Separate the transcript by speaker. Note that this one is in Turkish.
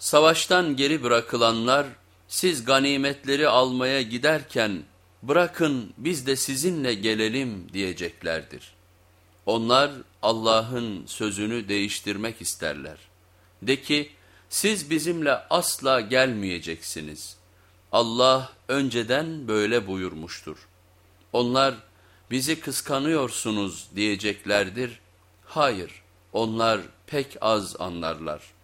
Speaker 1: Savaştan geri bırakılanlar siz ganimetleri almaya giderken bırakın biz de sizinle gelelim diyeceklerdir. Onlar Allah'ın sözünü değiştirmek isterler. De ki siz bizimle asla gelmeyeceksiniz. Allah önceden böyle buyurmuştur. Onlar bizi kıskanıyorsunuz diyeceklerdir. Hayır onlar pek az anlarlar.''